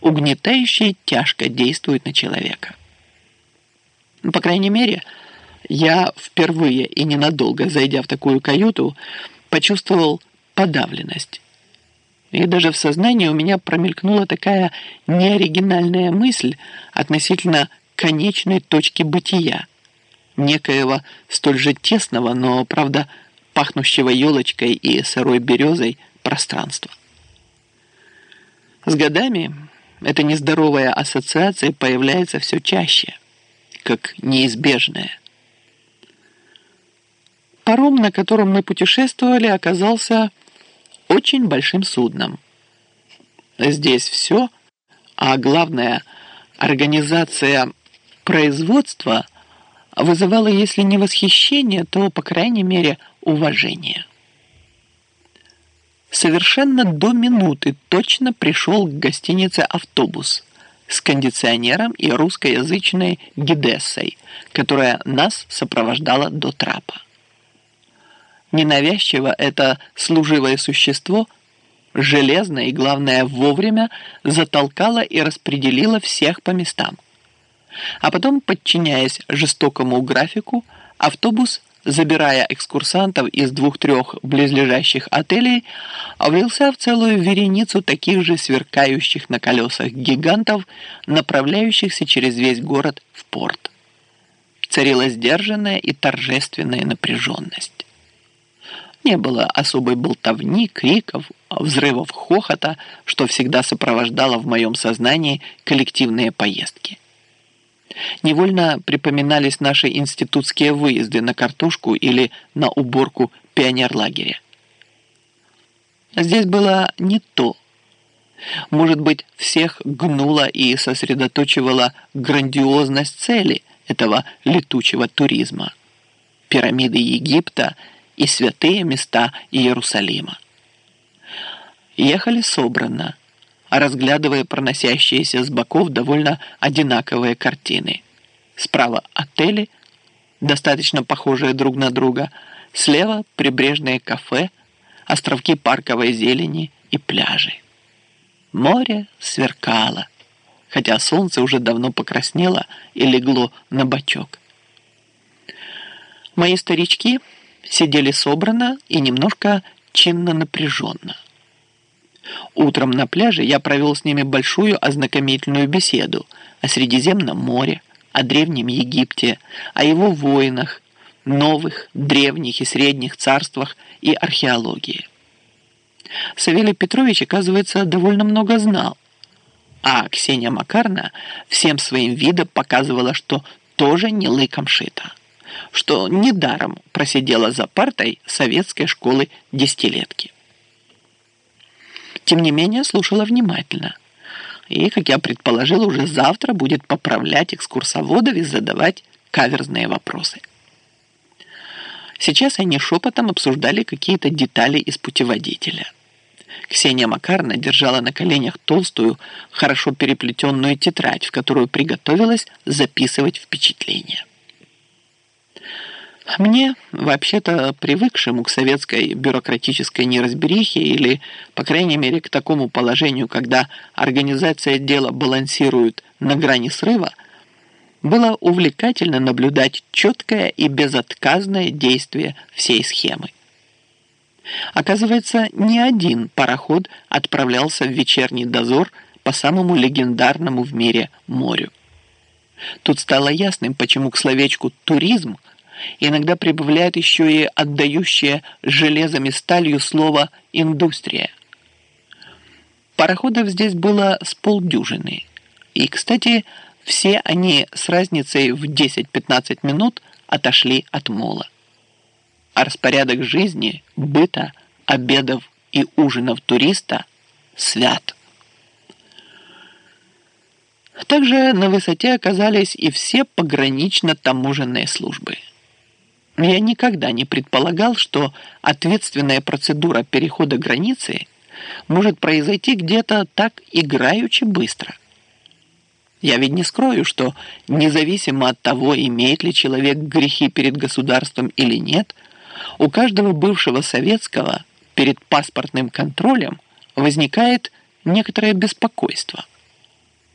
угнетающе тяжко действуют на человека. Ну, по крайней мере, я впервые и ненадолго, зайдя в такую каюту, почувствовал подавленность. И даже в сознании у меня промелькнула такая неоригинальная мысль относительно конечной точки бытия, некоего столь же тесного, но, правда, пахнущего елочкой и сырой березой пространства. С годами эта нездоровая ассоциация появляется все чаще, как неизбежная. Паром, на котором мы путешествовали, оказался очень большим судном. Здесь все, а главное, организация производства вызывала, если не восхищение, то, по крайней мере, уважение. Совершенно до минуты точно пришел к гостинице автобус с кондиционером и русскоязычной гидессой, которая нас сопровождала до трапа. Ненавязчиво это служивое существо железно и, главное, вовремя затолкало и распределило всех по местам. А потом, подчиняясь жестокому графику, автобус, забирая экскурсантов из двух-трех близлежащих отелей, влился в целую вереницу таких же сверкающих на колесах гигантов, направляющихся через весь город в порт. Царила сдержанная и торжественная напряженность. Не было особой болтовни, криков, взрывов хохота, что всегда сопровождало в моем сознании коллективные поездки. Невольно припоминались наши институтские выезды на картошку или на уборку пионерлагеря. Здесь было не то. Может быть, всех гнула и сосредоточивала грандиозность цели этого летучего туризма. Пирамиды Египта – и святые места Иерусалима. Ехали собранно, разглядывая проносящиеся с боков довольно одинаковые картины. Справа отели, достаточно похожие друг на друга, слева прибрежные кафе, островки парковой зелени и пляжи. Море сверкало, хотя солнце уже давно покраснело и легло на бочок. Мои старички сидели собрано и немножко чинно напряженно. Утром на пляже я провел с ними большую ознакомительную беседу о Средиземном море, о Древнем Египте, о его воинах, новых, древних и средних царствах и археологии. Савелий Петрович, оказывается, довольно много знал, а Ксения Макарна всем своим видом показывала, что тоже не лыком шита что недаром просидела за партой советской школы десятилетки. Тем не менее, слушала внимательно. И, как я предположил, уже завтра будет поправлять экскурсоводов и задавать каверзные вопросы. Сейчас они шепотом обсуждали какие-то детали из путеводителя. Ксения Макарна держала на коленях толстую, хорошо переплетенную тетрадь, в которую приготовилась записывать впечатления. Мне, вообще-то привыкшему к советской бюрократической неразберихе или, по крайней мере, к такому положению, когда организация дела балансирует на грани срыва, было увлекательно наблюдать четкое и безотказное действие всей схемы. Оказывается, ни один пароход отправлялся в вечерний дозор по самому легендарному в мире морю. Тут стало ясным, почему к словечку «туризм» иногда прибавляют еще и отдающее железом и сталью слово «индустрия». Пароходов здесь было с полдюжины. И, кстати, все они с разницей в 10-15 минут отошли от мола. А распорядок жизни, быта, обедов и ужинов туриста свят. Также на высоте оказались и все погранично-таможенные службы – я никогда не предполагал, что ответственная процедура перехода границы может произойти где-то так играючи быстро. Я ведь не скрою, что независимо от того, имеет ли человек грехи перед государством или нет, у каждого бывшего советского перед паспортным контролем возникает некоторое беспокойство –